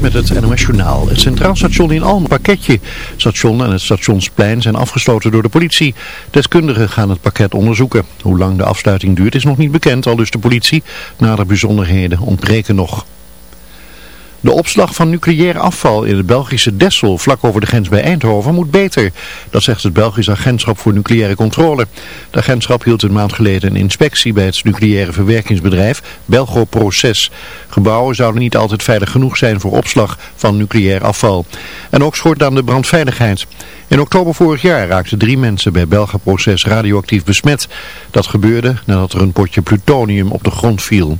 Met het NOS. Het Centraal Station in Alm, pakketje. Station en het stationsplein zijn afgesloten door de politie. Deskundigen gaan het pakket onderzoeken. Hoe lang de afsluiting duurt is nog niet bekend, al dus de politie. Nader bijzonderheden ontbreken nog. De opslag van nucleair afval in het Belgische Dessel, vlak over de grens bij Eindhoven, moet beter. Dat zegt het Belgisch Agentschap voor Nucleaire Controle. Het agentschap hield een maand geleden een inspectie bij het nucleaire verwerkingsbedrijf Belgoproces. Gebouwen zouden niet altijd veilig genoeg zijn voor opslag van nucleair afval. En ook schort aan de brandveiligheid. In oktober vorig jaar raakten drie mensen bij Belgoproces radioactief besmet. Dat gebeurde nadat er een potje plutonium op de grond viel.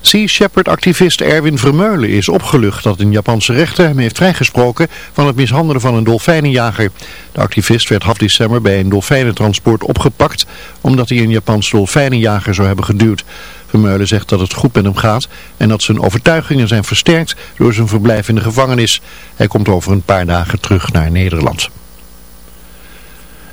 Sea Shepherd-activist Erwin Vermeulen is opgelucht dat een Japanse rechter hem heeft vrijgesproken van het mishandelen van een dolfijnenjager. De activist werd half december bij een dolfijnentransport opgepakt omdat hij een Japanse dolfijnenjager zou hebben geduwd. Vermeulen zegt dat het goed met hem gaat en dat zijn overtuigingen zijn versterkt door zijn verblijf in de gevangenis. Hij komt over een paar dagen terug naar Nederland.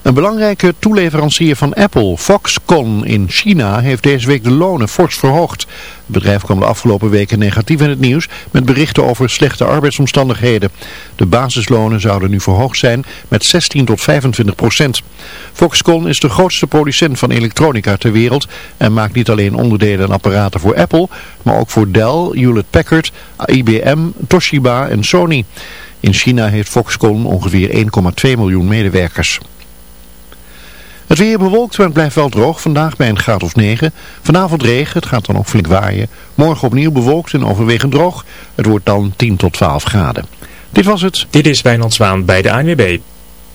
Een belangrijke toeleverancier van Apple, Foxconn in China, heeft deze week de lonen fors verhoogd. Het bedrijf kwam de afgelopen weken negatief in het nieuws met berichten over slechte arbeidsomstandigheden. De basislonen zouden nu verhoogd zijn met 16 tot 25 procent. Foxconn is de grootste producent van elektronica ter wereld en maakt niet alleen onderdelen en apparaten voor Apple, maar ook voor Dell, Hewlett-Packard, IBM, Toshiba en Sony. In China heeft Foxconn ongeveer 1,2 miljoen medewerkers. Het weer bewolkt, maar het blijft wel droog. Vandaag bij een graad of 9. Vanavond regen, het gaat dan ook flink waaien. Morgen opnieuw bewolkt en overwegend droog. Het wordt dan 10 tot 12 graden. Dit was het. Dit is Wijnand Zwaan bij de ANWB.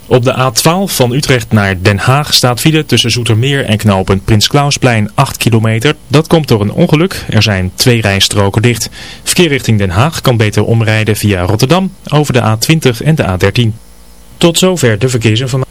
Op de A12 van Utrecht naar Den Haag staat file tussen Zoetermeer en knooppunt Prins Klausplein 8 kilometer. Dat komt door een ongeluk. Er zijn twee rijstroken dicht. Verkeer richting Den Haag kan beter omrijden via Rotterdam over de A20 en de A13. Tot zover de verkeersinformatie.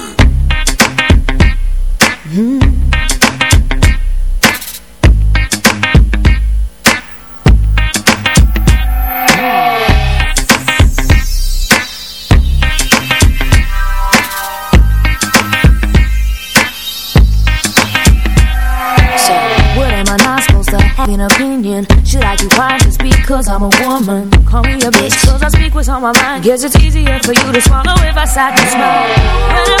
my mind. Guess it's easier for you to swallow if I sat and smile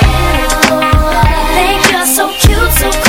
so cute, so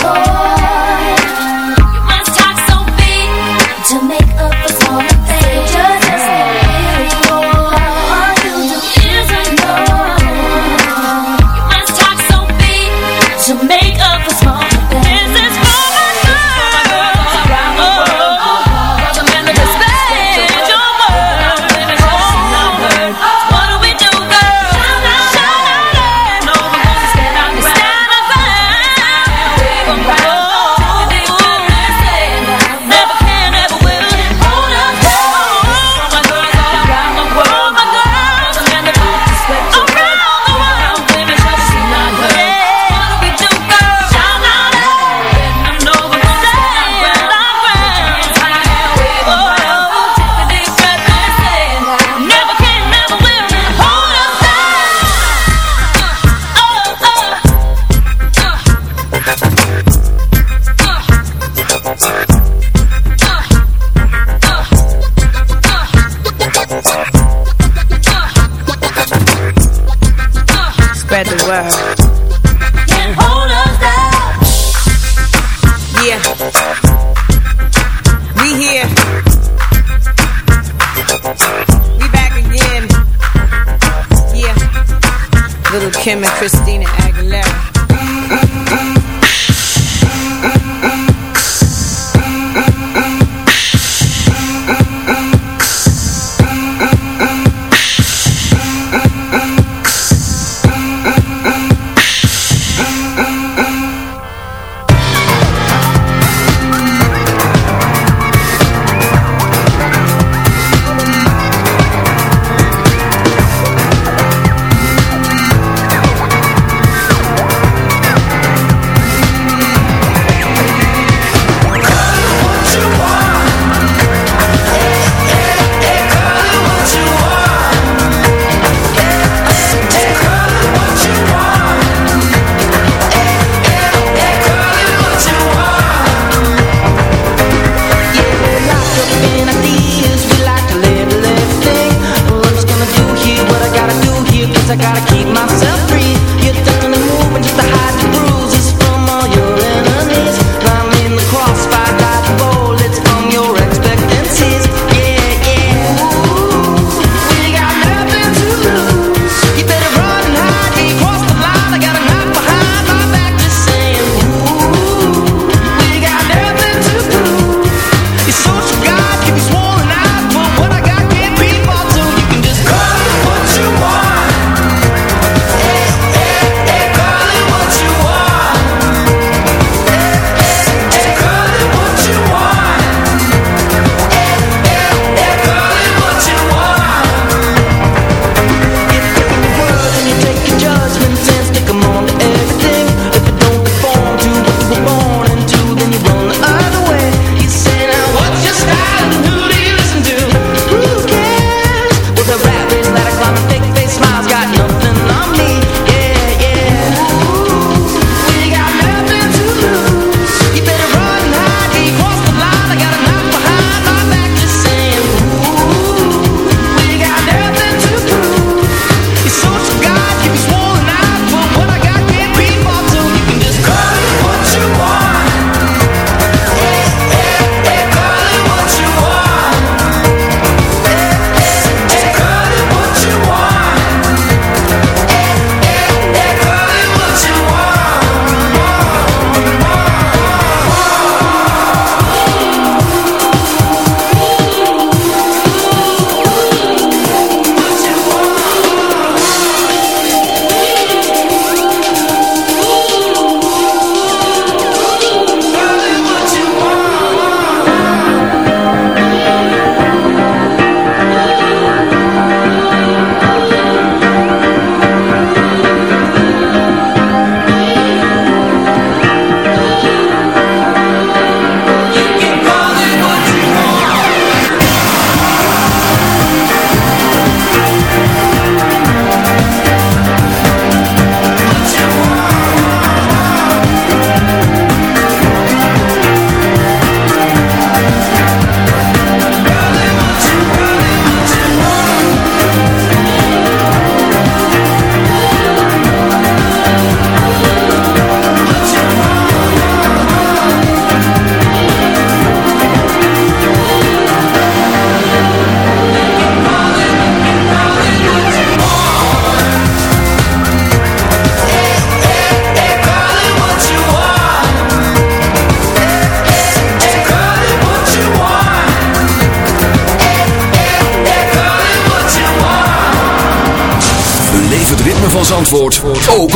I gotta keep